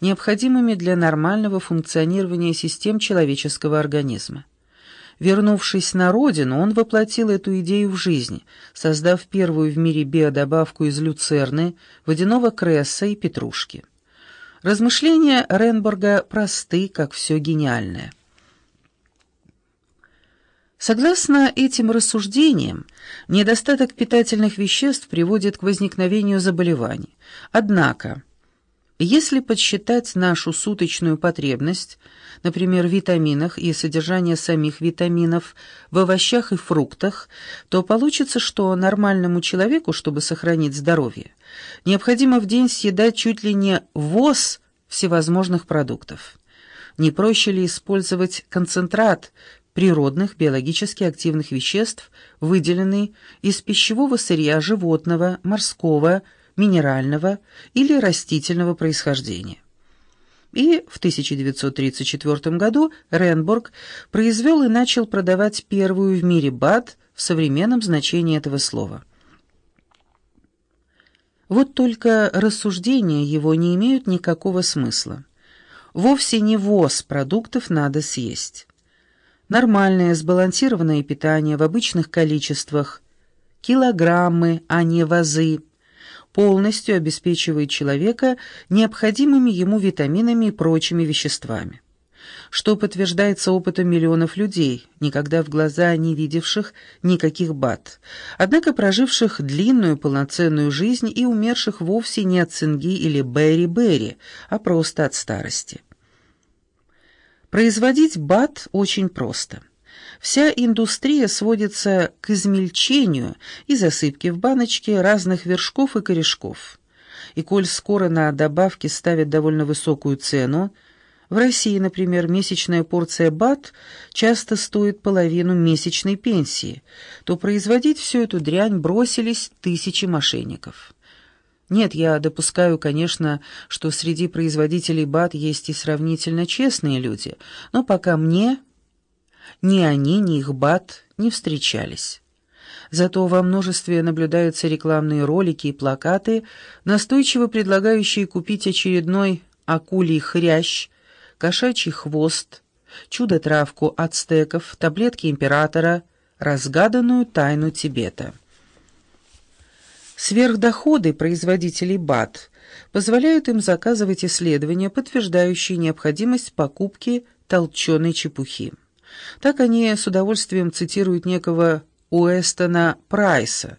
необходимыми для нормального функционирования систем человеческого организма. Вернувшись на родину, он воплотил эту идею в жизнь, создав первую в мире биодобавку из люцерны, водяного кресса и петрушки. Размышления Ренборга просты, как все гениальное. Согласно этим рассуждениям, недостаток питательных веществ приводит к возникновению заболеваний. Однако, если подсчитать нашу суточную потребность, например, в витаминах и содержание самих витаминов в овощах и фруктах, то получится, что нормальному человеку, чтобы сохранить здоровье, необходимо в день съедать чуть ли не ВОЗ всевозможных продуктов. Не проще ли использовать концентрат природных биологически активных веществ, выделенный из пищевого сырья животного, морского, минерального или растительного происхождения. И в 1934 году Ренбург произвел и начал продавать первую в мире БАД в современном значении этого слова. Вот только рассуждения его не имеют никакого смысла. Вовсе не ВОЗ продуктов надо съесть. Нормальное сбалансированное питание в обычных количествах, килограммы, а не вазы – полностью обеспечивает человека необходимыми ему витаминами и прочими веществами. Что подтверждается опытом миллионов людей, никогда в глаза не видевших никаких БАД, однако проживших длинную полноценную жизнь и умерших вовсе не от цинги или бери-бери, а просто от старости. Производить БАД очень просто – Вся индустрия сводится к измельчению и засыпке в баночки разных вершков и корешков. И коль скоро на добавки ставят довольно высокую цену, в России, например, месячная порция БАТ часто стоит половину месячной пенсии, то производить всю эту дрянь бросились тысячи мошенников. Нет, я допускаю, конечно, что среди производителей БАТ есть и сравнительно честные люди, но пока мне ни они, ни их бат не встречались. Зато во множестве наблюдаются рекламные ролики и плакаты, настойчиво предлагающие купить очередной акулий хрящ, кошачий хвост, чудо-травку ацтеков, таблетки императора, разгаданную тайну Тибета. Сверхдоходы производителей БАТ позволяют им заказывать исследования, подтверждающие необходимость покупки толченой чепухи. Так они с удовольствием цитируют некого Уэстона Прайса,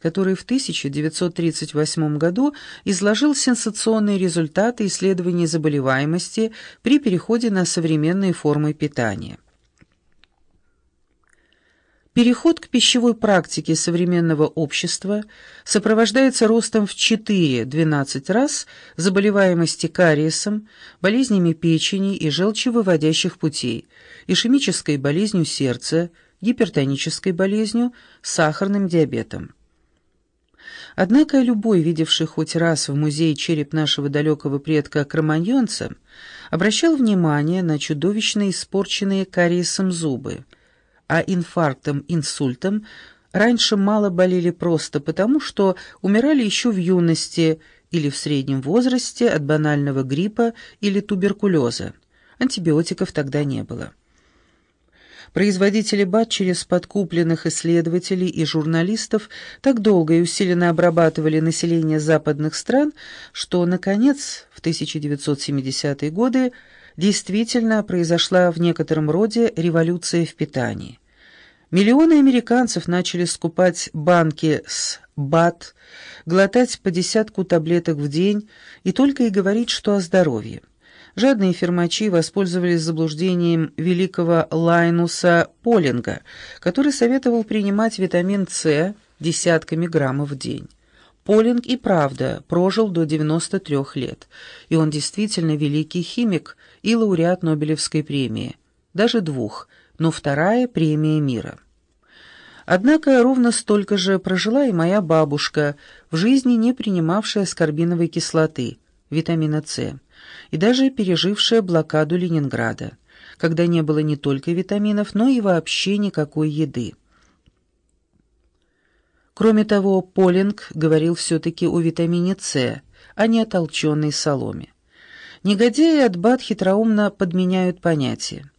который в 1938 году изложил сенсационные результаты исследований заболеваемости при переходе на современные формы питания. Переход к пищевой практике современного общества сопровождается ростом в 4-12 раз заболеваемости кариесом, болезнями печени и желчевыводящих путей, ишемической болезнью сердца, гипертонической болезнью, сахарным диабетом. Однако любой, видевший хоть раз в музее череп нашего далекого предка кроманьонца, обращал внимание на чудовищно испорченные кариесом зубы – а инфарктом, инсультом раньше мало болели просто потому, что умирали еще в юности или в среднем возрасте от банального гриппа или туберкулеза. Антибиотиков тогда не было. Производители БАД через подкупленных исследователей и журналистов так долго и усиленно обрабатывали население западных стран, что, наконец, в 1970-е годы действительно произошла в некотором роде революция в питании. Миллионы американцев начали скупать банки с БАТ, глотать по десятку таблеток в день и только и говорить, что о здоровье. Жадные фермачи воспользовались заблуждением великого Лайнуса Полинга, который советовал принимать витамин С десятками граммов в день. Полинг и правда прожил до 93 лет, и он действительно великий химик и лауреат Нобелевской премии, даже двух – но вторая премия мира. Однако ровно столько же прожила и моя бабушка, в жизни не принимавшая аскорбиновой кислоты, витамина С, и даже пережившая блокаду Ленинграда, когда не было не только витаминов, но и вообще никакой еды. Кроме того, Полинг говорил все-таки о витамине С, а не о толченой соломе. Негодяи от бат хитроумно подменяют понятия.